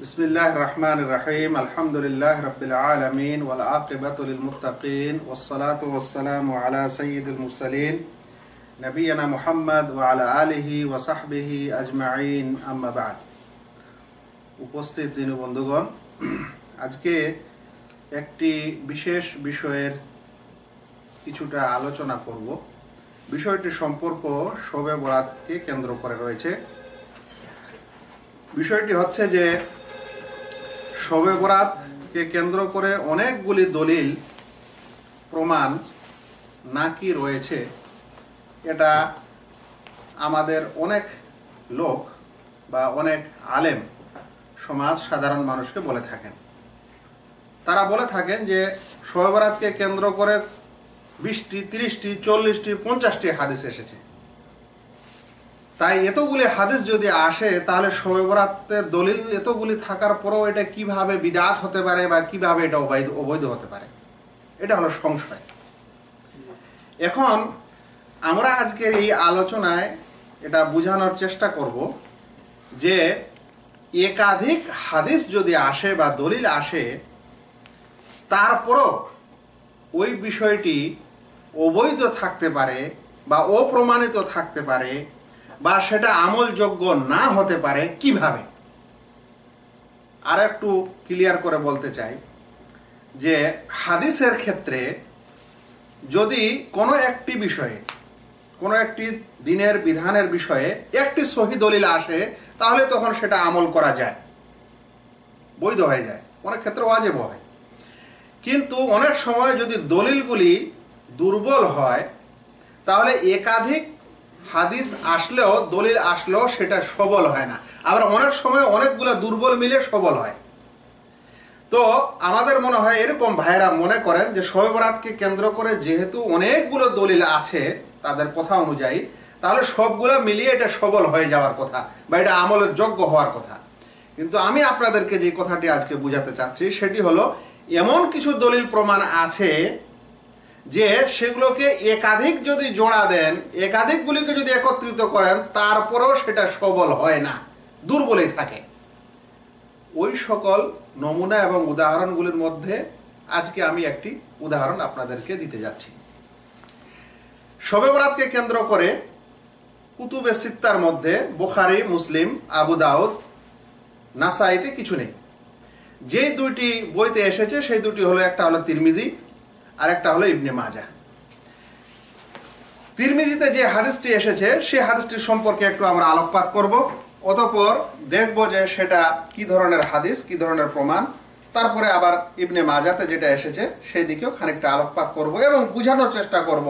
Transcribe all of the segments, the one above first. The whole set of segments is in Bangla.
بسم الله الرحمن الرحيم الحمد لله رب العالمين والعاقبة للمتقين والصلاة والسلام على سيد المرسلين نبينا محمد وعلى آله وصحبه أجمعين أما بعد উপস্থিত দিন বন্ধুগণ আজকে একটি বিশেষ বিষয়ের কিছুটা আলোচনা করব বিষয়টি সম্পর্ক শবে বরাতকে কেন্দ্র করে রয়েছে বিষয়টি হচ্ছে যে শবে বরাতকে কেন্দ্র করে অনেকগুলি দলিল, প্রমাণ নাকি রয়েছে, এটা আমাদের অনেক লোক বা অনেক আলেম সমাজ সাধারণ মানুষকে বলে থাকেন। তারা বলে থাকেন যে শবে বরাতকে কেন্দ্র করে বিশটি, তিরিশটি, চল্লিশটি, পঞ্চাশটি হাদিস এসেছে। তাই এতগুলি হাদিস যদি আসে, তাহলে শবে দলিল এতগুলি থাকার পরেও এটা কীভাবে বিদাত হতে পারে বা কীভাবে এটা অবৈধ অবৈধ হতে পারে? এটা হলো সংশয়। এখন আমরা আজকের এই আলোচনায় এটা বোঝানোর চেষ্টা করব যে একাধিক হাদিস যদি আসে বা দলিল আসে, তারপরও ওই বিষয়টি অবৈধ থাকতে পারে বা অপ্রমাণিত থাকতে পারে বা সেটা আমলযোগ্য না হতে পারে, কীভাবে? আর একটু ক্লিয়ার করে বলতে চাই যে হাদিসের ক্ষেত্রে যদি কোনো একটি বিষয়ে, কোনো একটি দিনের বিধানের বিষয়ে একটি সহি দলিল আসে, তাহলে তখন সেটা আমল করা যায়। বৈধ হয়ে যায়। অনেক ক্ষেত্রে ওয়াজেব হয়। কিন্তু অনেক সময় যদি দলিলগুলি দুর্বল হয়, তাহলে একাধিক হাদিস আসলেও, দলিল আসলেও সেটা সবল হয় না। আবার অনেক সময় অনেকগুলো দুর্বল মিলে সবল হয়। তো আমাদের মনে হয় এরকম ভাইরা মনে করেন যে শবে কেন্দ্র করে যেহেতু অনেকগুলো দলিল আছে তাদের কথা অনুযায়ী, তাহলে সবগুলো মিলিয়ে এটা সবল হয়ে যাওয়ার কথা বা এটা আমলের যোগ্য হওয়ার কথা। কিন্তু আমি আপনাদেরকে যে কথাটি আজকে বুঝাতে চাচ্ছি, সেটি হলো, এমন কিছু দলিল প্রমাণ আছে যে সেগুলোকে একাধিক যদি জোড়া দেন, একাধিকগুলিকে যদি একত্রিত করেন, তারপরেও সেটা সবল হয় না, দুর্বলই থাকে। ওই সকল নমুনা এবং উদাহরণগুলির মধ্যে আজকে আমি একটি উদাহরণ আপনাদেরকে দিতে যাচ্ছি। শবে বরাতকে কেন্দ্র করে কুতুবে সিত্তার মধ্যে বোখারি, মুসলিম, আবু দাউদ, নাসাইতে কিছু নেই। যে দুইটি বইতে এসেছে, সেই দুটি হলো, একটা হলো তিরমিজি আর একটা হলো ইবনে মাজা তিরমিজিতে যে হাদিসটি এসেছে সেই হাদিসটির সম্পর্কে একটু আমরা আলোকপাত করব। অতপর দেখব যে সেটা কি ধরনের হাদিস, কি ধরনের প্রমাণ। তারপরে আবার ইবনে মাজাতে যেটা এসেছে, সেই দিকেও খানিকটা আলোকপাত করব এবং বুঝানোর চেষ্টা করব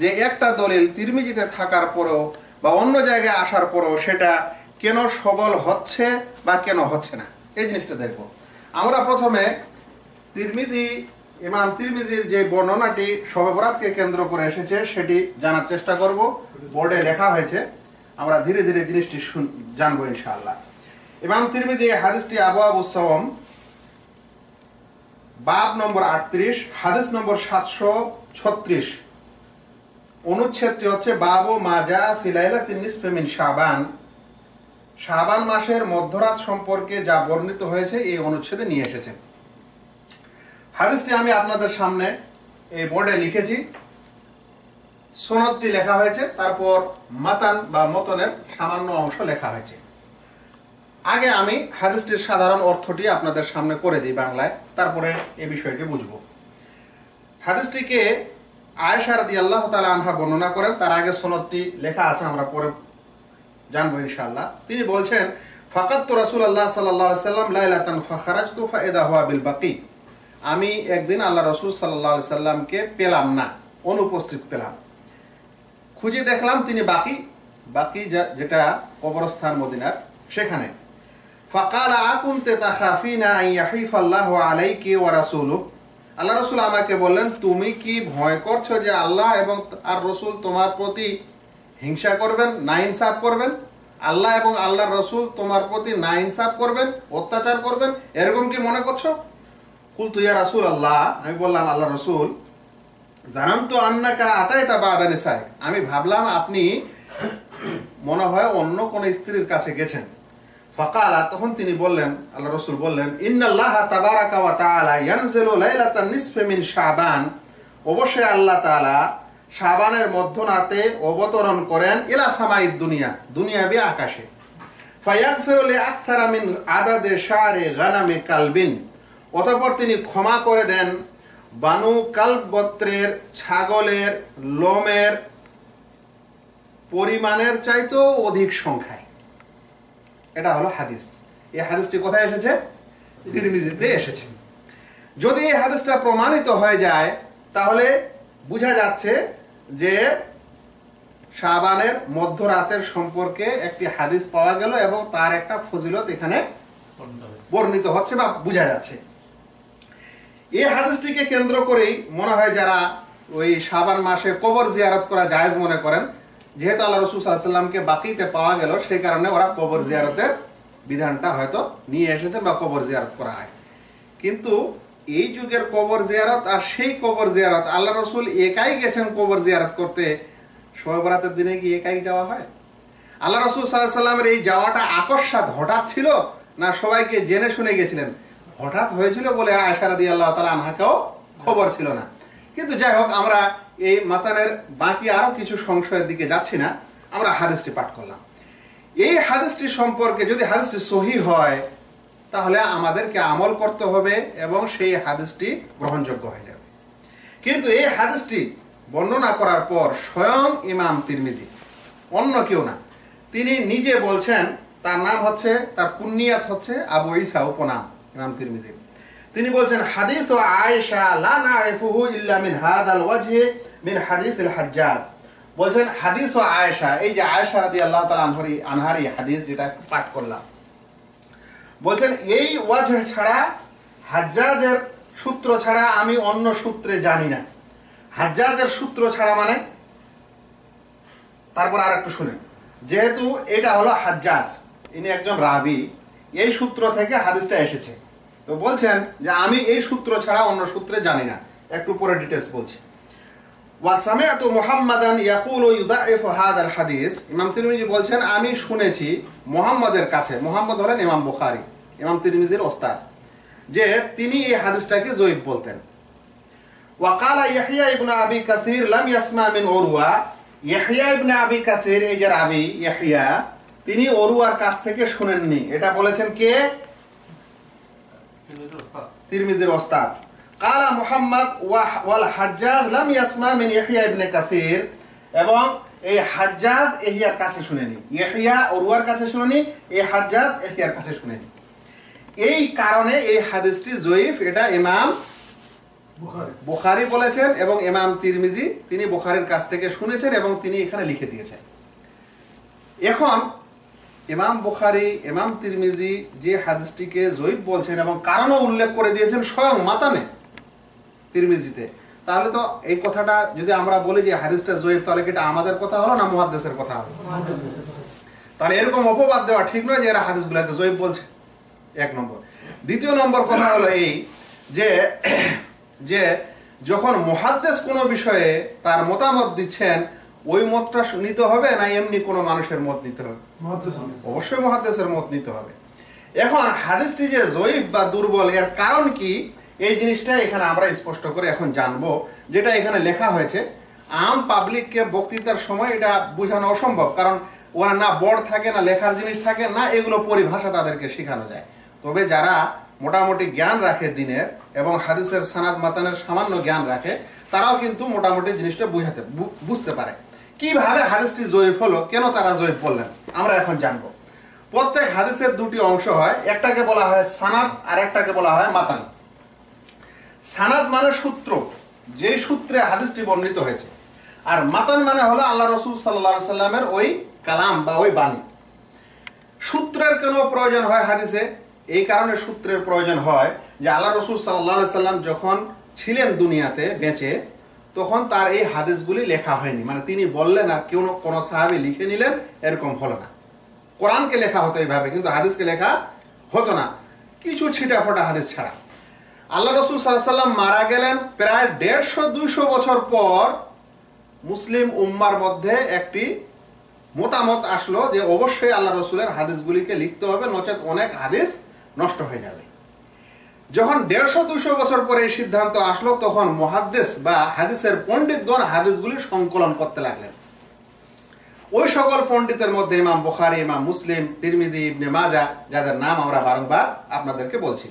যে একটা দলিল তিরমিজিতে থাকার পরেও বা অন্য জায়গায় আসার পরেও সেটা কেন সবল হচ্ছে বা কেন হচ্ছে না। এই জিনিসটা দেখব। আমরা প্রথমে তিরমিজি ইমাম তিরমিজির যে বর্ণনাটি শবে কেন্দ্র করে এসেছে, সেটি জানার চেষ্টা করব। বোর্ডে লেখা হয়েছে, আমরা ধীরে ধীরে জিনিসটি জানব ইনশাআল্লাহ। ইমাম তিরমিজি হাদিসটি আবু আবু সওম বাব নম্বর আটত্রিশ, হাদিস নম্বর সাতশো ছত্রিশ। অনুচ্ছেদটি হচ্ছে, বাবু মাজা ফিলাইলা তিনিস প্রেমিন শাবান। শাবান মাসের মধ্যরাত সম্পর্কে যা বর্ণিত হয়েছে, এই অনুচ্ছেদে নিয়ে এসেছেন হাদিসটি আমি আপনাদের সামনে এই বোর্ডে লিখেছি। সনদটি লেখা হয়েছে, তারপর মাতান বা মতনের সামান্য অংশ লেখা হয়েছে। আগে আমি হাদিসটির সাধারণ অর্থটি আপনাদের সামনে করে দিই বাংলায়, তারপরে এই বিষয়টি বুঝব। হাদিসটিকে আয়েশা রাদি আল্লাহ তালা আনহা বর্ণনা করেন, তার আগে সনদটি লেখা আছে, আমরা পরে জানব ইনশাআল্লাহ। তিনি বলছেন ফাকাত রাসুল আল্লাহ সাল্লাহ সাল্লাম লাইলাতান ফাখারাজ তুফা এদা হওয়া বিল বাকি। আমি একদিন আল্লাহ রসুল সাল্লাহ সাল্লামকে পেলাম না, অনুপস্থিত পেলাম। খুঁজে দেখলাম তিনি বাকি বাকি যেটা কবরস্থান মদিনার, সেখানে। ফাকাল, আকুনতে তাখাফিনা ইয়াহিফাল্লাহু আলাইকি ওয়া রাসূলু আল্লাহ রসুল আমাকে বললেন, তুমি কি ভয় করছ যে আল্লাহ এবং আর রসুল তোমার প্রতি হিংসা করবেন, না ইনসাফ করবেন? আল্লাহ এবং আল্লাহর রসুল তোমার প্রতি না ইনসাফ করবেন, অত্যাচার করবেন? এরকম কি মনে করছ? কুলতু, ইয়া রাসুল আল্লাহ আমি বললাম আল্লাহ রসুল জানাম তো আন্নাকা আতায় তা বাদানে সাই আমি ভাবলাম আপনি মনে হয় অন্য কোন স্ত্রীর কাছে গেছেন। ফাকালা, তখন তিনি বললেন আল্লাহ রসুল বললেন, ইন্নাল্লাহ তাবারাকা ওয়া তাআলা ইয়ানজিলু লাইলাতান নিসফি শাবান। অবশ্যই আল্লাহ তাআলা শাবানের মধ্যরাতে অবতরণ করেন ইলা সামাইদ দুনিয়া দুনিয়া দুনিয়াবি আকাশে। ফায়াগফিরু লিআকতারা মিন আদাদে শারে গানামে কালবিন। অতঃপর তিনি ক্ষমা করে দেন। বানু গোত্রের ছাগলের লোমের পরিমাণের চাইতেও অধিক সংখ্যায়। এটা হলো হাদিস। এই হাদিসটি কোথায় এসেছে? তিরমিজিতে এসেছে। যদি এই হাদিসটা প্রমাণিত হয়ে যায়, তাহলে বোঝা যাচ্ছে যে শাবানের মধ্যরাতের সম্পর্কে একটি হাদিস পাওয়া গেল এবং তার একটা ফজিলত এখানে বর্ণিত হচ্ছে বা বোঝা যাচ্ছে। এই হাদিসটিকে কেন্দ্র করেই মনে হয় যারা ওই শাবান মাসে কবর জিয়ারত করা জায়েজ মনে করেন, যেহেতু আল্লাহ রসুল সাল্লামকে বাকিতে পাওয়া গেল, সেই কারণে ওরা কবর জিয়ারতের বিধানটা হয়তো নিয়ে এসেছেন বা কবর জিয়ারত করা হয়। কিন্তু এই যুগের কবর জিয়ারত আর সেই কবর জিয়ারত, আল্লাহ রসুল একাই গেছেন কবর জিয়ারত করতে শোয় বরাতের দিনে কি একাই যাওয়া হয়? আল্লাহ রসুল সাল্লাহ সাল্লামের এই যাওয়াটা আকস্মাত হঠাৎ ছিল না সবাইকে জেনে শুনে গেছিলেন? হঠাৎ হয়েছিল বলে আয়সারা দিয়ে আল্লাহ তালা আনহাকেও খবর ছিল না। কিন্তু যাই হোক আমরা এই মাতানের বাকি আরও কিছু সংশয়ের দিকে যাচ্ছি না, আমরা হাদিসটি পাঠ করলাম। এই হাদিসটি সম্পর্কে যদি হাদিসটি সহি হয়, তাহলে আমাদেরকে আমল করতে হবে এবং সেই হাদিসটি গ্রহণযোগ্য হয়ে যাবে। কিন্তু এই হাদিসটি বর্ণনা করার পর স্বয়ং ইমাম তিরমিজি, অন্য কেউ না, তিনি নিজে বলছেন, তার নাম হচ্ছে, তার পুণ্যাত হচ্ছে আবু ইসা উপনাম। ইমাম তিরমিজি। তিনি বলছেন, হাদিস ও আয়েশা লা নারিফুহু ইল্লা মিন হাদাল ওয়াজহি মিন হাদিস আল হাজ্জাজ। বলছেন, হাদিস ও আয়েশা, এই যে আয়েশা রাদিয়াল্লাহু তাআলা আনহারি আনহারি হাদিস যেটা পাঠ করলাম। বলছেন, এই ওয়াজ ছাড়া, হাজ্জাজের সূত্র ছাড়া আমি অন্য সূত্রে জানি না। হাজ্জাজের সূত্র ছাড়া মানে? তারপর আর একটু শুনেন। যেহেতু এটা হলো হাজ্জাজ, ইনি একজন রাবি এই সূত্র থেকে হাদিসটা এসেছে। তো বলছেন যে আমি এই সূত্র ছাড়া অন্য সূত্রে জানি না। একটু পরে ডিটেলস বলছি। হাদিস। ইমাম তিরমিজি বলছেন, আমি শুনেছি মুহাম্মাদের কাছে মুহাম্মদ হলেন ইমাম বুখারি, ইমাম তিরমিজির ওস্তাদ, যে তিনি এই হাদিসটাকে জয়ীব বলতেন। ওয়াকালা ইয়াহিয়া ইবনে আবি কাসির লাম আবি ইয়াহিয়া তিনি অরুয়ার কাছ থেকে শুনেননি। এটা বলেছেন কে? তিরমিজির ওস্তাদ। কালা মুহাম্মদ ওয়াল হাজ্জাজ লাম ইয়াসমা মিন ইয়াহিয়া ইবনে কাসির। এবং এই হাজ্জাজ ইহিয়ার কাছে শুনেনি। ইহিয়া অরুয়ার কাছে শুনেনি এই হাজ্জাজ ইহিয়ার কাছে শুনেনি। এই কারণে এই হাদিসটি জয়ীফ এটা ইমাম বুখারি বলেছেন এবং ইমাম তিরমিজি তিনি বুখারির কাছ থেকে শুনেছেন এবং তিনি এখানে লিখে দিয়েছেন। এখন ইমাম বুখারি, ইমাম তিরমিজি যে হাদিসটিকে জয়ীব বলছেন এবং কারণও উল্লেখ করে দিয়েছেন স্বয়ং মাতানে তিরমিজিতে। তাহলে তো এই কথাটা যদি আমরা বলি যে হাদিসটা জয়ীব তাহলে এটা আমাদের কথা হলো না মুহাদ্দেসের কথা হলো? তাহলে এরকম অপবাদ দেওয়া ঠিক নয় যে এরা হাদিসগুলোকে জয়ীব বলছে। এক নম্বর। দ্বিতীয় নম্বর কথা হলো এই যে যে যখন মহাদ্দেশ কোনো বিষয়ে তার মতামত দিচ্ছেন ওই মতটা নিতে হবে না এমনি কোনো মানুষের মত নিতে হবে? অবশ্যই মহাদেশের মত নিতে হবে। এখন হাদিসটি যে জয়ীব বা দুর্বল, এর কারণ কি? এই জিনিসটা এখানে আমরা স্পষ্ট করে এখন জানব, যেটা এখানে লেখা হয়েছে, আম পাবলিককে বক্তৃতার সময় এটা বোঝানো অসম্ভব, কারণ ওরা না বড় থাকে, না লেখার জিনিস থাকে, না এগুলো পরিভাষা তাদেরকে শেখানো যায়। তবে যারা মোটামুটি জ্ঞান রাখে দিনের এবং হাদিসের সানাদ মাতানের সামান্য জ্ঞান রাখে, তারাও কিন্তু মোটামুটি জিনিসটা বুঝাতে বুঝতে পারে। কীভাবে হাদিসটি জয়ীফ হলো, কেন তারা জয়ীফ বললেন, আমরা এখন জানব। প্রত্যেক হাদিসের দুটি অংশ হয়, একটাকে বলা হয় সানাদ, আর একটাকে বলা হয় মাতান। সানাদ মানে সূত্র যে সূত্রে হাদিসটি বর্ণিত হয়েছে। আর মাতান মানে হলো আল্লাহ রসুল সাল্লা সাল্লামের ওই কালাম বা ওই বাণী। সূত্রের কেন প্রয়োজন হয় হাদিসে? এই কারণে সূত্রের প্রয়োজন হয় যে আল্লাহ রসুল সাল্লাহ সাল্লাম যখন ছিলেন দুনিয়াতে বেঁচে তখন তার এই হাদিসগুলি লেখা হয়নি। মানে তিনি বললেন আর কেউ কোনো সাহাবি লিখে নিলেন, এরকম হলো না। কোরআনকে লেখা হতো এইভাবে, কিন্তু হাদিসকে লেখা হতো না। কিছু ছিটা ফোটা হাদিস ছাড়া। আল্লাহ রসুল সাল্লাম মারা গেলেন প্রায় দেড়শো, দুইশো বছর পর মুসলিম উম্মার মধ্যে একটি মতামত আসলো যে অবশ্যই আল্লাহ রসুলের হাদিসগুলিকে লিখতে হবে, নচেত অনেক হাদিস নষ্ট হয়ে যাবে। যখন দেড়শো দুশো বছর পরে এই সিদ্ধান্ত আসলো, তখন মহাদ্দেশ বা হাদিসের পণ্ডিতগণ হাদিসগুলি সংকলন করতে লাগলেন। ওই সকল পণ্ডিতের মধ্যে ইমাম বুখারি, ইমাম মুসলিম তিরমিদি ইবনে মাজা যাদের নাম আমরা বারংবার আপনাদেরকে বলছি।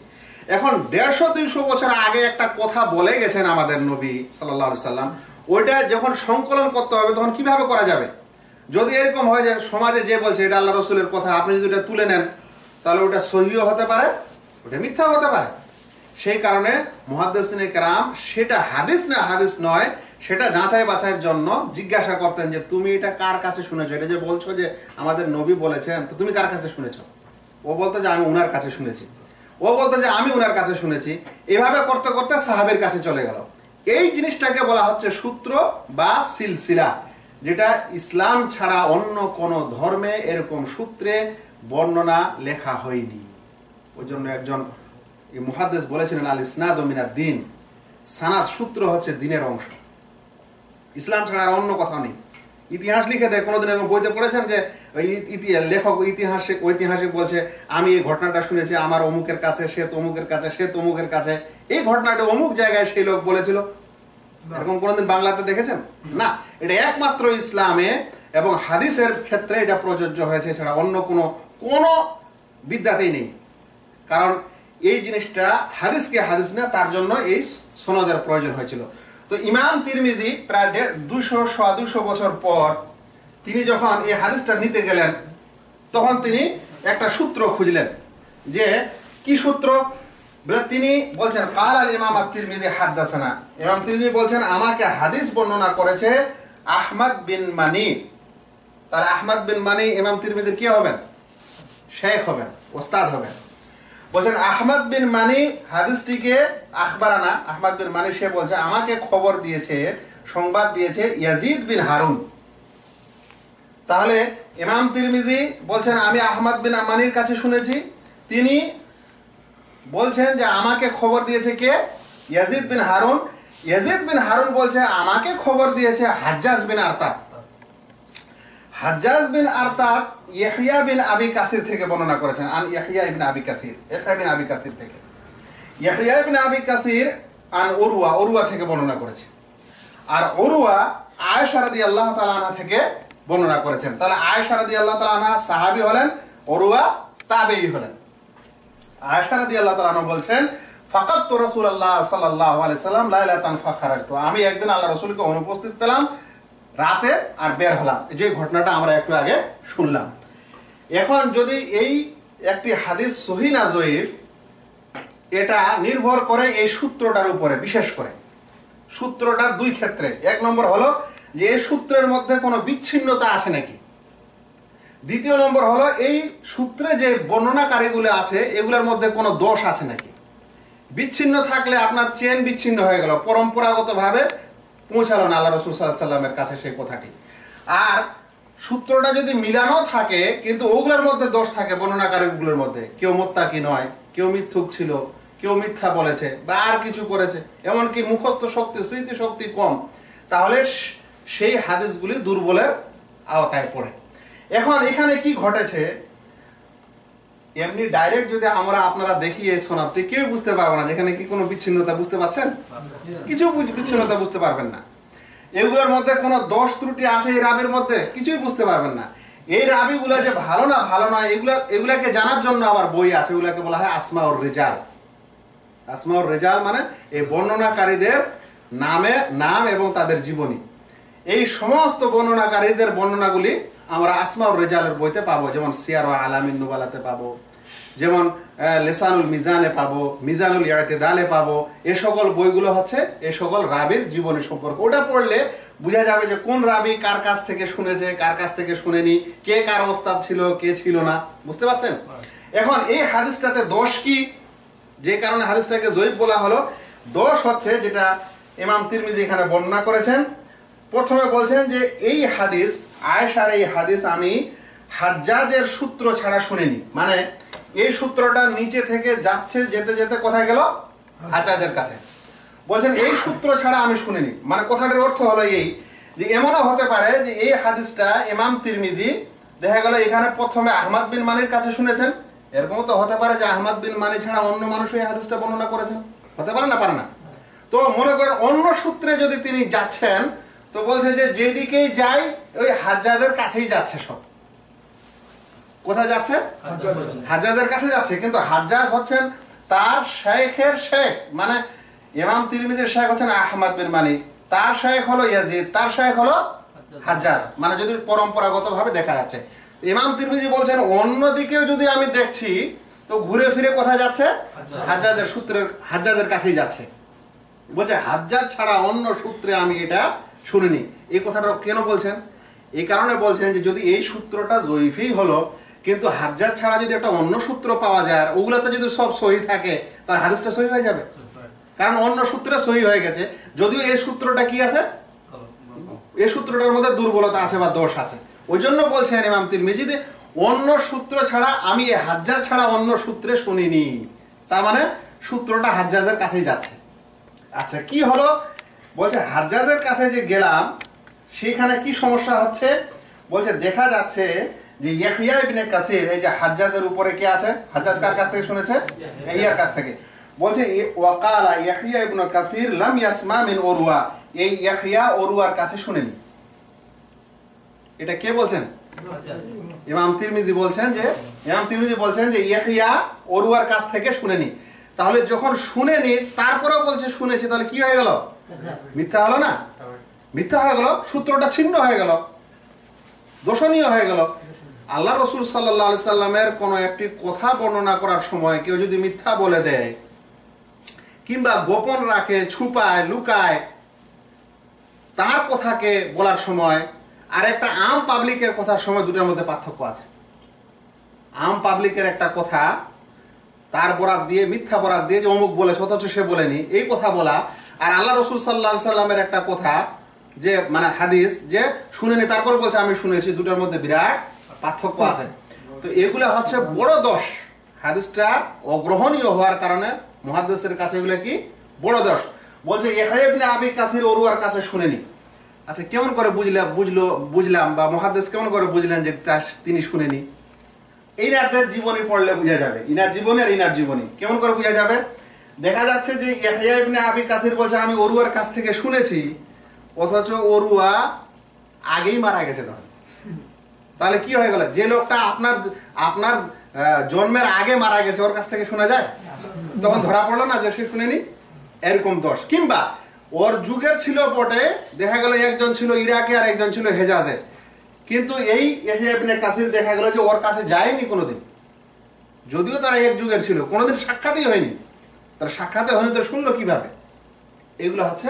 এখন দেড়শো, দুইশো বছর আগে একটা কথা বলে গেছেন আমাদের নবী সাল্লাহ সাল্লাম, ওইটা যখন সংকলন করতে হবে, তখন কীভাবে করা যাবে? যদি এরকম হয় যে সমাজে যে বলছে, এটা আল্লাহ রসুলের কথা, আপনি যদি ওটা তুলে নেন, তাহলে ওটা সহিও হতে পারে, ওটা মিথ্যা হতে পারে। সেই কারণে মহাদ্দেসিনে কেরাম সেটা হাদিস না হাদিস নয়, সেটা যাচাই বাছাইয়ের জন্য জিজ্ঞাসা করতেন যে, তুমি এটা কার কাছে শুনেছো? এটা যে বলছো যে, আমাদের নবী বলেছেন। তো তুমি কার কাছে শুনেছো? ও বলতো যে, আমি উনার কাছে শুনেছি। ও বলতো যে, আমি উনার কাছে শুনেছি। এভাবে করতে করতে সাহাবের কাছে চলে গেল। এই জিনিসটাকে বলা হচ্ছে সূত্র বা সিলসিলা, যেটা ইসলাম ছাড়া অন্য কোন ধর্মে এরকম সূত্রে বর্ণনা লেখা হয়নি। ওই জন্য একজন মুহাদ্দেস বলেছিলেন আল ইসনাদ মিনাদ দিন সানাদ সূত্র হচ্ছে দিনের অংশ। ইসলাম ছাড়া আর অন্য কথা নেই। ইতিহাস লিখে দেয় কোনোদিন এরকম বইতে পড়েছেন যে লেখক ঐতিহাসিক ঐতিহাসিক বলছে আমি এই ঘটনাটা শুনেছি আমার অমুকের কাছে সে তমুকের কাছে সে তমুকের কাছে। এই ঘটনাটা অমুক জায়গায় সেই লোক বলেছিল। এরকম কোনোদিন বাংলাতে দেখেছেন? না। এটা একমাত্র ইসলামে এবং হাদিসের ক্ষেত্রে এটা প্রযোজ্য হয়েছে ছাড়া অন্য কোনো কোনো বিদ্যাতেই নেই। কারণ এই জিনিসটা হাদিসকে হাদিস না, তার জন্য এই সনদের প্রয়োজন হয়েছিল। তো ইমাম তিরমিজি প্রায় দুশো সোয়া দুইশো বছর পর তিনি যখন এই হাদিসটা নিতে গেলেন, তখন তিনি একটা সূত্র খুঁজলেন যে কি সূত্র? তিনি বলছেন, কাল আল ইমাম তিরমিজি হাদ্দাসানা। ইমাম তিরমিজি বলছেন, আমাকে হাদিস বর্ণনা করেছে আহমদ বিন মানি। তাহলে আহমদ বিন মানি, ইমাম তিরমিজির কি হবেন? শেখ হবেন, ওস্তাদ হবেন। বলছেন, আহমদ বিন মানি, হাদিসটিকে আখবারানা আহমদ বিন মানি, সে বলছে, আমাকে খবর দিয়েছে, সংবাদ দিয়েছে ইয়াজিদ বিন হারুন। তাহলে ইমাম তিরমিজি বলছেন, আমি আহমদ বিন মানির কাছে শুনেছি। তিনি বলছেন যে, আমাকে খবর দিয়েছে কে? Yazid bin Harun. Yazid bin Harun বলছে, আমাকে খবর দিয়েছে হাজ্জাজ বিন আরতাক হাজ্জাজ বিন আরতাক ইয়াহিয়া বিন আবি কাসির থেকে বর্ণনা করেছেন। আন ইয়াহিয়া ইবনে আবি কাসির। ইয়াহিয়া বিন আবি কাসির থেকে। ইয়াহিয়া ইবনে আবি কাসির আন ওরুয়া ওরুয়া থেকে বর্ণনা করেছে। আর ওরুয়া আয়েশা রাদিয়াল্লাহু তাআলা আনহা থেকে বর্ণনা করেছেন। তাহলে আয়েশা রাদিয়াল্লাহু তাআলা আনহা সাহাবী হলেন ওরুয়া তাবেঈ হলেন। আয়েশা রাদিয়াল্লাহু তাআলা আনহা বলছেন ফাকাত তো রাসূলুল্লাহ সাল্লাল্লাহু আলাইহি সাল্লাম লাইলাতান ফাখারাজতু। আমি একদিন আল্লাহ রাসূলকে অনুপস্থিত পেলাম রাতে আর বের হলাম। যে ঘটনাটা আমরা একটু আগে শুনলাম। এখন যদি এই একটি হাদিস সহি না জয়ীফ, এটা নির্ভর করে এই সূত্রটার উপরে, বিশেষ করে। সূত্রটার দুই ক্ষেত্রে। এক নম্বর হলো যে এই সূত্রের মধ্যে কোনো বিচ্ছিন্নতা আছে নাকি? দ্বিতীয় নম্বর হলো এই সূত্রে যে বর্ণনাকারীগুলো আছে, এগুলোর মধ্যে কোনো দোষ আছে নাকি? বিচ্ছিন্ন থাকলে আপনার চেন বিচ্ছিন্ন হয়ে গেল। পরম্পরাগতভাবে পৌঁছালো না, আল্লাহ রসুল সাল্লাহ সাল্লামের কাছে সেই কথাটি। আর সূত্রটা যদি মিলানো থাকে, কিন্তু ওগুলোর মধ্যে দোষ থাকে বর্ণনাকারীগুলোর মধ্যে। কেউ মোত্তা কি নয়, কেউ মিথ্যুক ছিল, কেউ মিথ্যা বলেছে বা আর কিছু করেছে, এমনকি মুখস্থ শক্তি স্মৃতি শক্তি কম। তাহলে সেই হাদিসগুলি দুর্বলের আওতায় পড়ে। এখন এখানে কি ঘটেছে? এমনি ডাইরেক্ট যদি আমরা আপনারা দেখি এই সোনাতে কেউ বুঝতে পারব না যেখানে কি কোনো বিচ্ছিন্নতা বুঝতে পারছেন? কিছু বিচ্ছিন্নতা বুঝতে পারবেন না। এগুলোর মধ্যে কোনো দোষ ত্রুটি আছে এই রাবির মধ্যে? কিছুই বুঝতে পারবেন না। এই রাবিগুলো যে ভালো না, ভালো নয়, এগুলো এগুলাকে জানার জন্য আবার বই আছে, এগুলাকে বলা হয় আসমা ওর রেজাল। আসমা ওর রেজাল মানে এই বর্ণনাকারীদের নামে নাম এবং তাদের জীবনী। এই সমস্ত বর্ণনাকারীদের বর্ণনাগুলি আমরা আসমাউর রেজালের বইতে পাবো, যেমন সিয়ার আলামিন নুবালাতে পাবো, যেমন লেসানুল মিজানে পাবো, মিজানুল ইয়াতেদালে পাবো, এ সকল বইগুলো হচ্ছে এ সকল রাবির জীবনী সম্পর্ক। ওটা পড়লে বোঝা যাবে যে কোন রাবি কার কাছ থেকে শুনেছে, কার কাছ থেকে শুনেনি, কে কার ওস্তাদ ছিল, কে ছিল না, বুঝতে পারছেন? এখন এই হাদিসটাতে দোষ কি? যে কারণে হাদিসটাকে জয়ীব বলা হলো। দোষ হচ্ছে যেটা ইমাম তিরমিজি এখানে বর্ণনা করেছেন। প্রথমে বলছেন যে এই হাদিস আয়েশার এই হাদিস আমি হাজ্জাজের সূত্র ছাড়া শুনিনি। মানে এই সূত্রটা নিচে থেকে যাচ্ছে, যেতে যেতে কোথায় গেল? হাজাজের কাছে। বলছেন, এই সূত্র ছাড়া আমি শুনিনি। মানে কথাটির অর্থ হলো এই যে, এমনও হতে পারে যে, এই হাদিসটা ইমাম তিরমিজি, দেখা গেল এখানে প্রথমে আহমদ বিন মানির কাছে শুনেছেন। এরকম তো হতে পারে যে, আহমদ বিন মানি ছাড়া অন্য মানুষ এই হাদিসটা বর্ণনা করেছেন। হতে পারে না পারে না। তো মনে করেন, অন্য সূত্রে যদি তিনি যাচ্ছেন তো বলছে যে যেদিকেই যাই ওই হাজ্জাজের কাছেই যাচ্ছে সব। কোথায় যাচ্ছে? হাজ্জাজের কাছে যাচ্ছে। কিন্তু হাজ্জাজ হচ্ছেন তার শেখের শেখ। মানে ইমাম তিরমিজির শেখ হচ্ছেন আহমদ বিন মানি তার শেখ হলো ইয়াজিদ তার শেখ হলো হাজ্জাজ। মানে যদি পরম্পরাগত ভাবে দেখা যাচ্ছে। ইমাম তিরমিজি বলছেন অন্য দিকেও যদি আমি দেখছি তো ঘুরে ফিরে কোথায় যাচ্ছে? হাজ্জাজের সূত্রের হাজ্জাজের কাছেই যাচ্ছে। বলছে হাজ্জাজ ছাড়া অন্য সূত্রে আমি এটা শুনিনি। এই কথাটা কেন বলছেন? এই কারণে বলছেন যে যদি এই সূত্রটা জয়ীফই হলো, কিন্তু হাজ্জাজ ছাড়া যদি একটা অন্য সূত্র পাওয়া যায় ওগুলাতে যদি সব সহি থাকে তার হাদিসটা সহি হয়ে যাবে? কারণ অন্য সূত্রে সহি হয়ে গেছে। যদিও এই সূত্রটা কি আছে? এই সূত্রটার মধ্যে দুর্বলতা আছে বা দোষ আছে। ওই জন্য বলছেন ইমাম তিরমিজি যে অন্য সূত্র ছাড়া আমি এই হাজ্জাজ ছাড়া অন্য সূত্রে শুনিনি। তার মানে সূত্রটা হাজ্জাজের কাছেই যাচ্ছে। আচ্ছা কি হলো? বলছে, হাজ্জাজের কাছে যে গেলাম, সেখানে কি সমস্যা হচ্ছে? বলছে, দেখা যাচ্ছে যে ইয়াহিয়া ইবনে কাসির, এই যে হাজ্জাজের উপরে কে আছে? হাজ্জাজ কার কাছ থেকে শুনেছে? ইয়াহিয়ার কাছ থেকে। বলছে ওয়াকালা ইয়াহিয়া ইবনে কাসির লাম ইয়াসমা মিন ওরুয়া। এই ইয়াহিয়া ওরুয়ার কাছে শুনেনি। এটা কে বলছেন? ইমাম তিরমিজি বলছেন যে, ইমাম তিরমিজি বলছেন যে, ইয়াহিয়া ওরুয়ার কাছ থেকে শুনেনি। তাহলে যখন শুনেনি, তারপরেও বলছে শুনেছি, তাহলে কি হয়ে গেল? মিথ্যা হলো না? মিথ্যা হয়ে গেল, সূত্রটা ছিন্ন হয়ে গেল, দোষণীয় হয়ে গেল। আল্লাহ রসুল সাল্লাহ সাল্লামের কোনো একটি কথা বর্ণনা করার সময় কেউ যদি মিথ্যা বলে দেয়, কিংবা গোপন রাখে, ছুপায়, লুকায়, তার কথাকে বলার সময় আর একটা আম পাবলিকের কথার সময় দুটোর মধ্যে পার্থক্য আছে। আম পাবলিকের একটা কথা, তার বরাত দিয়ে, মিথ্যা বরাত দিয়ে যে অমুক বলেছে, অথচ সে বলেনি, এই কথা বলা আর আল্লাহ রসুল সাল্লাহ সাল্লামের একটা কথা, যে মানে হাদিস, যে শুনেনি, তারপর বলছে, আমি শুনেছি, দুটোর মধ্যে বিরাট পার্থক্য আছে। তো এগুলো হচ্ছে বড় দোষ। হাদিসটা অগ্রহণীয় হওয়ার কারণে মহাদেশের কাছে এগুলো কি? বড় দোষ। বলছে এহাইবনে আবি কাথির অরুয়ার কাছে শুনেনি। আচ্ছা কেমন করে বুঝলাম বুঝলো, বুঝলাম, বা মহাদেশ কেমন করে বুঝলেন যে তিনি শুনেনি? ইনারদের জীবনী পড়লে বোঝা যাবে। ইনার জীবনী আর ইনার জীবনী। কেমন করে বোঝা যাবে? দেখা যাচ্ছে যে ইয়াহইয়া ইবনে আবি কাসির বলছে আমি অরুয়ার কাছ থেকে শুনেছি, অথচ অরুয়া আগেই মারা গেছে ধরেন তাহলে কি হয়ে গেল? যে লোকটা আপনার আপনার জন্মের আগে মারা গেছে, ওর কাছ থেকে শোনা যায়? তখন ধরা পড়ল না যে সে শুনেনি? এরকম দোষ। কিংবা ওর যুগের ছিল বটে, দেখা গেল একজন ছিল ইরাকে আর একজন ছিল হেজাজে। কিন্তু এই ইবনে কাসির দেখা গেল যে ওর কাছে যায়নি কোনোদিন। যদিও তারা এক যুগের ছিল, কোনোদিন সাক্ষাৎই হয়নি। তারা সাক্ষাতে হলে তো শুনলো কীভাবে? এগুলো হচ্ছে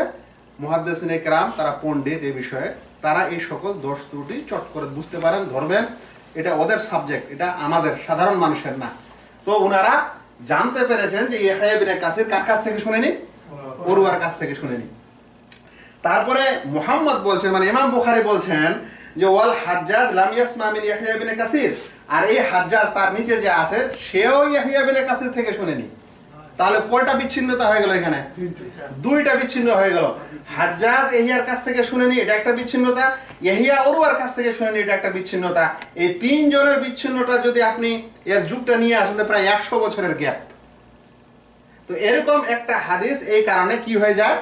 মহাদ্দেসিন একরাম তারা পণ্ডিত এই বিষয়ে। তারা এই সকল দোষ ত্রুটি চট করে বুঝতে পারেন, ধরবেন। এটা ওদের সাবজেক্ট এটা আমাদের সাধারণ মানুষের না। তো ওনারা জানতে পেরেছেন যে বিন কাসির কার কাছ থেকে শুনেনি? পড়ুয়ার কাছ থেকে শুনেনি। তারপরে মোহাম্মদ বলছেন মানে ইমাম বুখারী বলছেন যে, ওয়াল হাজ্জাজ লাম ইয়াসমা ইয়াহইয়া বিন কাসির। আর এই হাজ্জাজ তার নিচে যে আছে, সেও ইয়াহইয়া বিন কাসির থেকে শুনেনি। তাহলে কয়টা বিচ্ছিন্নতা হয়ে গেল এখানে? দুইটা বিচ্ছিন্ন হয়ে গেল। হাজ্জাজ এহিয়ার কাছ থেকে শুনেনি, এটা একটা বিচ্ছিন্নতা। এহিয়া ওরুয়ার কাছ থেকে শুনেনি, এটা একটা বিচ্ছিন্নতা। এই তিন জনের বিচ্ছিন্নতা যদি আপনি এর যুগটা নিয়ে আসেন প্রায় একশো বছরের গ্যাপ। তো এরকম একটা হাদিস, এই কারণে কি হয়ে যায়?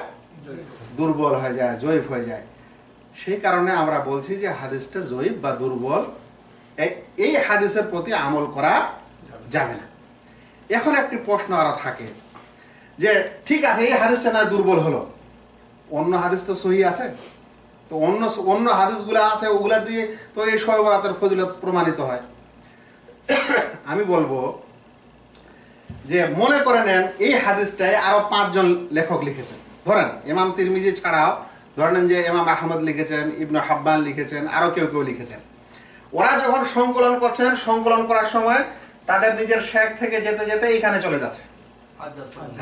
দুর্বল হয়ে যায়, জয়ীফ হয়ে যায়। সেই কারণে আমরা বলছি যে হাদিসটা জয়ীফ বা দুর্বল এই হাদিসের প্রতি আমল করা যাবে না। এখন একটি প্রশ্ন আরও থাকে যে, ঠিক আছে, এই হাদিসটা না দুর্বল হলো। অন্য হাদিস তো সহি আছে। তো অন্য অন্য হাদিসগুলো আছে, ওগুলা দিয়ে তো এই শবে বরাতের ফজিলত প্রমাণিত হয়। আমি বলব যে, মনে করে নেন, এই হাদিসটায় আরও পাঁচজন লেখক লিখেছেন। ধরেন, ইমাম তিরমিজি ছাড়াও ধরেন যে, ইমাম আহমদ লিখেছেন, ইবনু হাব্বান লিখেছেন, আরও কেউ কেউ লিখেছেন। ওরা যখন সংকলন করছেন, সংকলন করার সময় তাদের নিজের শেখ থেকে যেতে যেতে এইখানে চলে যাচ্ছে।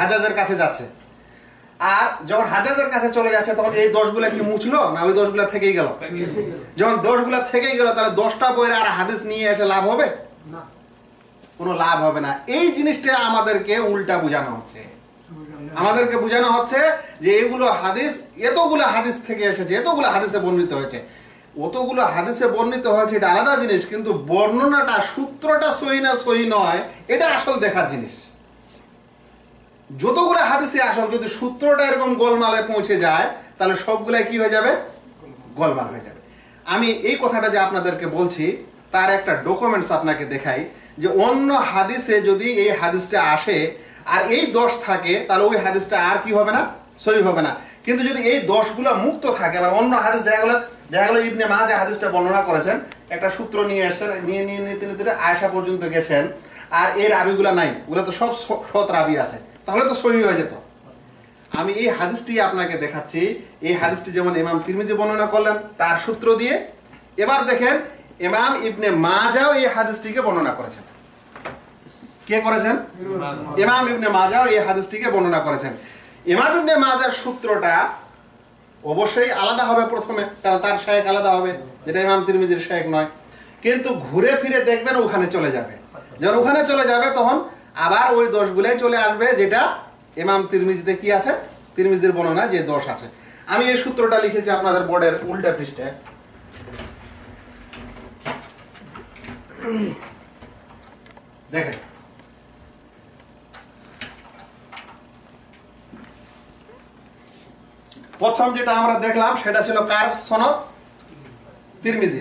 হাজাজের কাছে যাচ্ছে। আর যখন হাজাজের কাছে চলে যাচ্ছে তখন এই দোষগুলো কি মুছলো না ওই দোষগুলো থেকেই গেল? যখন দোষগুলো থেকেই গেল তাহলে দশটা বইয়ের আর হাদিস নিয়ে এসে লাভ হবে? কোনো লাভ হবে না। এই জিনিসটা আমাদেরকে উল্টা বোঝানো হচ্ছে। আমাদেরকে বোঝানো হচ্ছে যে এগুলো হাদিস এতগুলো হাদিস থেকে এসেছে এতগুলো হাদিসে বর্ণিত হয়েছে। অতগুলো হাদিসে বর্ণিত হয়েছে, এটা আলাদা জিনিস, কিন্তু বর্ণনাটা, সূত্রটা সহি না সহি নয়, এটা আসল দেখার জিনিস। যতগুলো হাদিসে আসল, যদি সূত্রটা এরকম গোলমালে পৌঁছে যায়, তাহলে সবগুলাই কি হয়ে যাবে? গোলমাল হয়ে যাবে। আমি এই কথাটা যে আপনাদেরকে বলছি, তার একটা ডকুমেন্টস আপনাকে দেখাই, যে অন্য হাদিসে যদি এই হাদিসটা আসে, আর এই দোষ থাকে, তাহলে ওই হাদিসটা আর কি হবে না? সহি হবে না। কিন্তু যদি এই দোষগুলো মুক্ত থাকে, আবার অন্য হাদিস দেখা গেলো দেখা গেলো ইবনে মাজা হাদিসটা বর্ণনা করেছেন একটা সূত্র নিয়ে এসছেন নিয়ে নিয়ে নিতে নিতে আয়সা পর্যন্ত গেছেন আর এই রাবিগুলো নাই ওগুলো তো সব সৎ রাবি আছে তাহলে তো সহি হয়ে যেত। আমি এই হাদিসটি আপনাকে দেখাচ্ছি এই হাদিসটি যেমন ইমাম তিরমিজি বর্ণনা করলেন তার সূত্র দিয়ে এবার দেখেন ইমাম ইবনে মাজাও এই হাদিসটিকে বর্ণনা করেছেন। কে করেছেন? ইমাম। ইবনে মাজাও এই হাদিসটিকে বর্ণনা করেছেন। ইমাম ইবনে মাজার সূত্রটা অবশ্যই আলাদা হবে প্রথমে, কারণ তার শেখ আলাদা হবে, যেটা ইমাম তিরমিজির শেখ নয়। কিন্তু ঘুরে ফিরে দেখবেন ওখানে চলে যাবে। যখন ওখানে চলে যাবে, তখন আবার ওই দোষগুলোই চলে আসবে, যেটা ইমাম তিরমিজিতে কি আছে? তিরমিজির বর্ণনা যে দোষ আছে। আমি এই সূত্রটা লিখেছি আপনাদের বোর্ডের উল্টা পৃষ্ঠায় দেখেন প্রথম যেটা আমরা দেখলাম, সেটা ছিল কার সনদ? তিরমিজি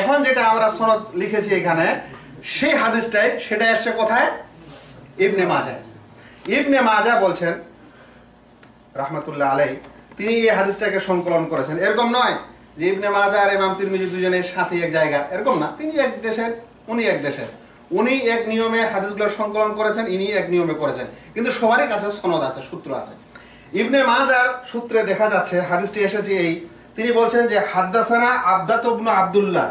এখন যেটা আমরা সনদ লিখেছি এখানে, সেই হাদিসটাই, সেটা এসছে কোথায়? ইবনে মাজা ইবনে মাজা বলছেন, রাহমাতুল্লাহ আলাই তিনি এই হাদিসটাকে সংকলন করেছেন। এরকম নয় যে ইবনে মাজা আর ইমাম তিরমিজি দুজনের সাথে এক জায়গা। এরকম না। তিনি এক দেশের, উনি এক দেশের। উনি এক নিয়মে হাদিসগুলো সংকলন করেছেন, ইনি এক নিয়মে করেছেন। কিন্তু সবারই কাছে সনদ আছে, সূত্র আছে। ইবনে মাজার সূত্রে দেখা যাচ্ছে, হাদিসটি এসেছে এই, তিনি বলছেন যে, হাদ্দাসানা আবদাত ইবনু আব্দুল্লাহ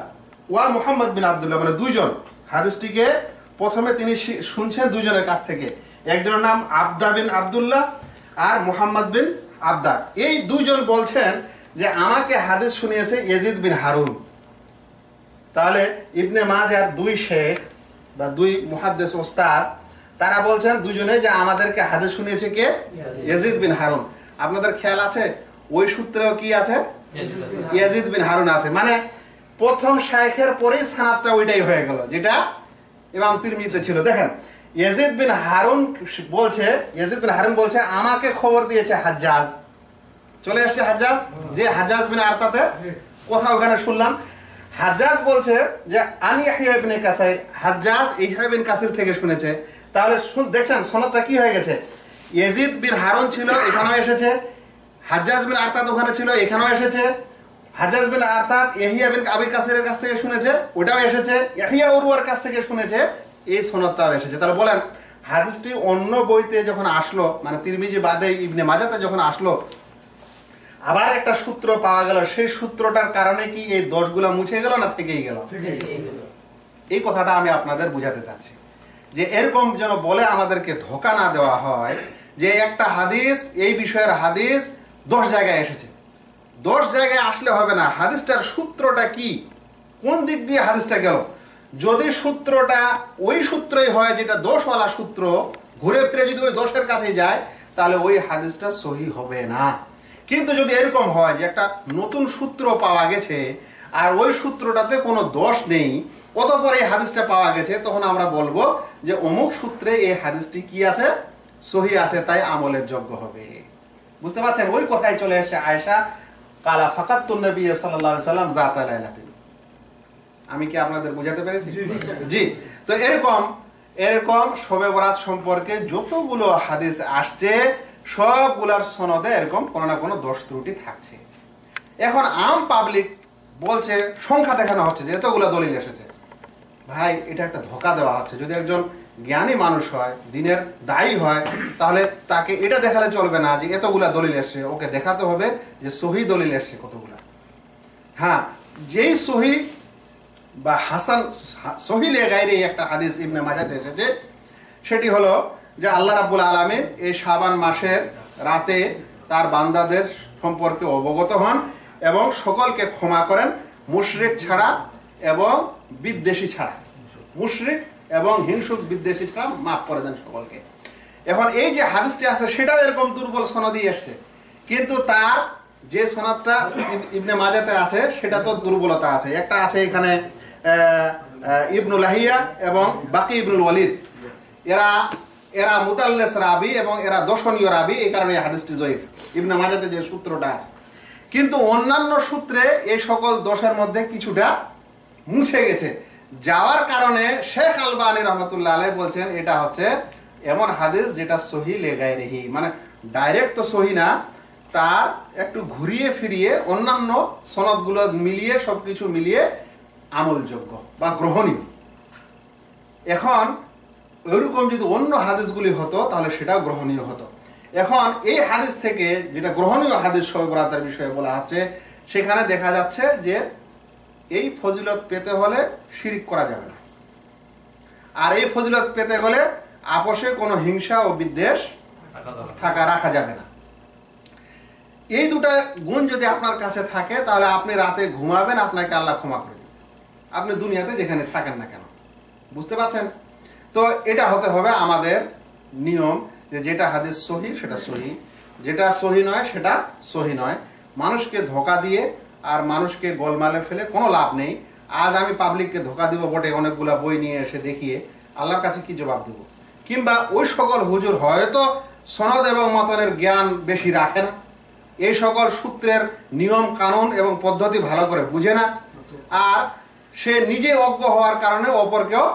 ওয়া মুহাম্মদ বিন আবদুল্লাহ মানে দুইজন। হাদিসটিকে প্রথমে তিনি শুনছেন দুইজনের কাছ থেকে। একজনের নাম আবদা বিন আব্দুল্লাহ আর মুহাম্মদ বিন আবদা। এই দুইজন বলছেন যে, আমাকে হাদিস শুনিয়েছে ইয়াজিদ বিন হারুন। তাহলে ইবনে মাজার দুই শেখ বা দুই মুহাদ্দেস ওস্তাদ তারা বলছেন দুজনে যে আমাদেরকে হাদিস শুনিয়েছে কে? ইয়াজিদ। বিন হারুন। আপনাদের খেয়াল আছে? ওই সূত্রেও কি আছে? ইয়াজিদ বিন হারুন আছে। মানে প্রথম শাইখের পরেই সানাদটা ওইটাই হয়ে গেল যেটা ইমাম তিরমিজিতে ছিল। দেখেন ইয়াজিদ বিন হারুন বলছে ইয়াজিদ বিন হারুন বলছে আমাকে খবর দিয়েছে হাজ্জাজ। চলে আসছে হাজ্জাজ? যে হাজ্জাজ বিন আরতাতে? কোথাও ওখানে শুনলাম। হাজ্জাজ বলছে যে আনি ইয়াহিয়া ইবনে কাসাইর। হাজ্জাজ ইহয়া বিন কাসির থেকে শুনেছে। তাহলে দেখছেন সনদটা কি হয়ে গেছে? ইয়াজিদ বিন হারুন ছিল এখানেও এসেছে। হাজ্জাজ বিন আরতাত ওখানে ছিল এখানেও এসেছে। হাজ্জাজ বিন আরতাত ইয়াহিয়া বিন আবি কাসিরের কাছ থেকে শুনেছে ওটাও এসেছে। ইয়াহিয়া উরওয়ার কাছ থেকে শুনেছে এই সনদটাও এসেছে। তাহলে বলেন হাদিসটি অন্য বইতে যখন আসলো মানে তিরমিজি বাদে ইবনে মাজাতে যখন আসলো আবার একটা সূত্র পাওয়া গেল সেই সূত্রটার কারণে কি এই দশগুলা মুছে গেল না থেকেই গেল। এই কথাটা আমি আপনাদের বুঝাতে চাচ্ছি। যে এরকম যেন বলে আমাদেরকে ধোকা না দেওয়া হয়, যে একটা হাদিস, এই বিষয়ের হাদিস দশ জায়গায় এসেছে। দশ জায়গায় আসলে হবে না। হাদিসটার সূত্রটা কি? কোন দিক দিয়ে হাদিসটা গেল? যদি সূত্রটা ওই সূত্রই হয় যেটা দোষওয়ালা সূত্র, ঘুরে ফিরে যদি ওই দোষের কাছে যায়, তাহলে ওই হাদিসটা সহি হবে না। কিন্তু যদি এরকম হয় যে একটা নতুন সূত্র পাওয়া গেছে, আর ওই সূত্রটাতে কোনো দোষ নেই অতপর এই হাদিসটা পাওয়া গেছে তখন আমরা বলব যে অমুক সূত্রে এই হাদিসটি কি আছে? সহি আছে তাই আমলের যোগ্য হবে। বুঝতে পারছেন? ওই কথায় চলে এসে আয়সা কালা ফাকাতুন নবী সাল্লাল্লাহু সাল্লাম জাতালাইলাতিন আমি কি আপনাদের বোঝাতে পেরেছি? জি তো এরকম এরকম শবে বরাত সম্পর্কে যতগুলো হাদিস আসছে সবগুলার সনদে এরকম কোনো না কোনো দোষ ত্রুটি থাকছে। এখন আম পাবলিক বলছে সংখ্যা দেখানো হচ্ছে যে এতগুলো দলিল এসেছে। ভাই, এটা একটা ধোকা দেওয়া হচ্ছে যদি একজন জ্ঞানী মানুষ হয়, দিনের দায়ী হয়, তাহলে তাকে এটা দেখালে চলবে না যে এতগুলা দলিল এসছে। ওকে দেখাতে হবে যে সহি দলিল এসছে কতগুলা। হ্যাঁ যেই সহি বা হাসান সহিলে গাইরে একটা হাদিস ইবনে মাজাতে এসেছে, সেটি হলো যে আল্লাহ রাব্বুল আলমিন এই শাবান মাসের রাতে তার বান্দাদের সম্পর্কে অবগত হন এবং সকলকে ক্ষমা করেন, মুশরিক ছাড়া এবং বিদ্বেষী ছাড়া, মুশরিক এবং হিংসুক বিদ্বেষী ছাড়া মাফ করে দেন সকলকে। এখন এই যে হাদিসটি আছে, সেটাও এরকম দুর্বল সনদি এসছে। কিন্তু তার যে সনদটা ইবনে মাজাতে আছে, সেটা তো দুর্বলতা আছে। একটা আছে এখানে ইবনুল লাহিয়া এবং বাকি ইবনুল ওয়ালিদ। এরা এরা মুতাল্লেস রাবি এবং এরা দর্শনীয় রাবি, এই কারণে এই হাদিসটি জয়ীফ। ইবনে মাজাতে যে সূত্রটা আছে। কিন্তু অন্যান্য সূত্রে এই সকল দোষের মধ্যে কিছুটা মুছে গেছে। যাওয়ার কারণে শেখ আলবানী রহমতুল্লাহ আলাই বলছেন, এটা হচ্ছে এমন হাদিস যেটা সহি লেগায় রেহি মানে ডাইরেক্ট তো সহি না, তার একটু ঘুরিয়ে ফিরিয়ে অন্যান্য সনদগুলো মিলিয়ে, সবকিছু মিলিয়ে আমলযোগ্য বা গ্রহণীয়। এখন ওইরকম যদি অন্য হাদিসগুলি হতো, তাহলে সেটাও গ্রহণীয় হতো। এখন এই হাদিস থেকে যেটা গ্রহণীয় হাদিস সহবরাতের বিষয়ে বলা হচ্ছে সেখানে দেখা যাচ্ছে যে এই ফজিলত পেতে হলে শিরিক করা যাবে না। আর এই ফজিলত পেতে হলে আপোষে কোনো হিংসা ও বিদ্বেষ থাকা, রাখা যাবে না। এই দুটা গুণ যদি আপনার কাছে থাকে, তাহলে আপনি রাতে ঘুমাবেন, আপনাকে আল্লাহ ক্ষমা করে দেবেন। আপনি দুনিয়াতে যেখানে থাকেন না কেন? বুঝতে পারছেন? তো এটা হতে হবে আমাদের নিয়ম যে যেটা হাদিস সহি, সেটা সহি। যেটা সহি নয়, সেটা সহি নয়। মানুষকে ধোকা দিয়ে আর মানুষকে গোলমালে ফেলে কোনো লাভ নেই। আজ আমি পাবলিককে ধোকা দিব বটে অনেকগুলা বই নিয়ে এসে দেখিয়ে। আল্লাহর কাছে কি জবাব দেব? কিংবা ওই সকল হুজুর হয়তো সনদ এবং মতনের জ্ঞান বেশি রাখে না। এই সকল সূত্রের নিয়ম, কানুন এবং পদ্ধতি ভালো করে বুঝে না। আর সে নিজে অজ্ঞ হওয়ার কারণে অপরকেও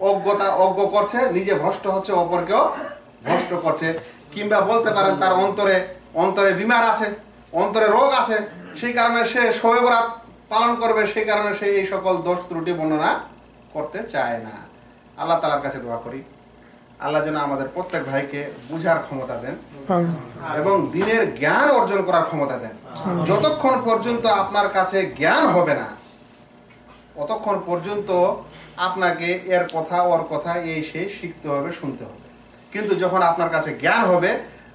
অজ্ঞতা, অজ্ঞ করছে, নিজে ভ্রষ্ট হচ্ছে, অপরকেও ভ্রষ্ট করছে। কিংবা বলতে পারেন তার অন্তরে অন্তরে বিমার আছে, অন্তরে রোগ আছে সেই কারণে সে শবে বরাত পালন করবে সেই কারণে সে এই সকল দোষ ত্রুটি বর্ণনা করতে চায় না। আল্লাহ তালার কাছে দোয়া করি। আল্লাহ যেন আমাদের প্রত্যেক ভাইকে বুঝার ক্ষমতা দেন এবং দিনের জ্ঞান অর্জন করার ক্ষমতা দেন। যতক্ষণ পর্যন্ত আপনার কাছে জ্ঞান হবে না অতক্ষণ পর্যন্ত আপনাকে এর কথা ওর কথা এই সেই শিখতে হবে শুনতে হবে। কিন্তু যখন আপনার কাছে জ্ঞান হবে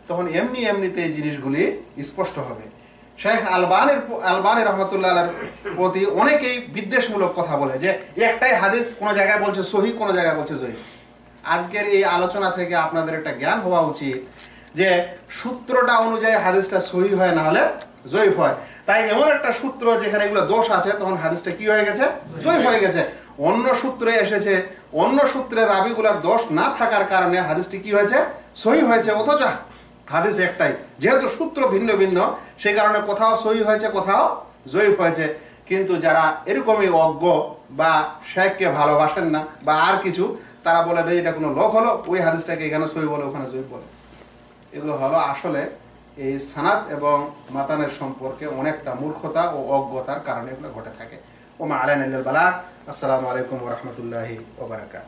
তখন এমনি এমনিতে এই জিনিসগুলি স্পষ্ট হবে। শেখ আলবানের আলবানী রহমতুল্লাহ প্রতি অনেকেই বিদ্বেষমূলক কথা বলে যে, একটাই হাদিস কোনো জায়গায় বলছে সহি, কোনো জায়গায় বলছে জয়ী আজকের এই আলোচনা থেকে আপনাদের একটা জ্ঞান হওয়া উচিত যে, সূত্রটা অনুযায়ী হাদিসটা সহি হয় না হলে জয়ীফ হয়। তাই এমন একটা সূত্র যেখানে এগুলো দোষ আছে, তখন হাদিসটা কি হয়ে গেছে? জয়ীফ হয়ে গেছে। অন্য সূত্রে এসেছে, অন্য সূত্রে রাবিগুলার দোষ না থাকার কারণে হাদিসটি কি হয়েছে? সহি হয়েছে, অথচ হাদিস একটাই। যেহেতু সূত্র ভিন্ন ভিন্ন সেই কারণে কোথাও সহি হয়েছে, কোথাও জয়ীফ হয়েছে। কিন্তু যারা এরকমই অজ্ঞ বা শেখকে ভালোবাসেন না বা আর কিছু, তারা বলে দেয় এটা কোনো লোক হলো, ওই হাদিসটাকে এখানে সই বলে, ওখানে জয়ীফ বলে। এগুলো হলো আসলে এই সানাত এবং মাতানের সম্পর্কে অনেকটা মূর্খতা ও অজ্ঞতার কারণে এগুলো ঘটে থাকে। ওমা আলাইন বালা। আসসালামু আলাইকুম রহমতুল্লাহি ওবরাকাত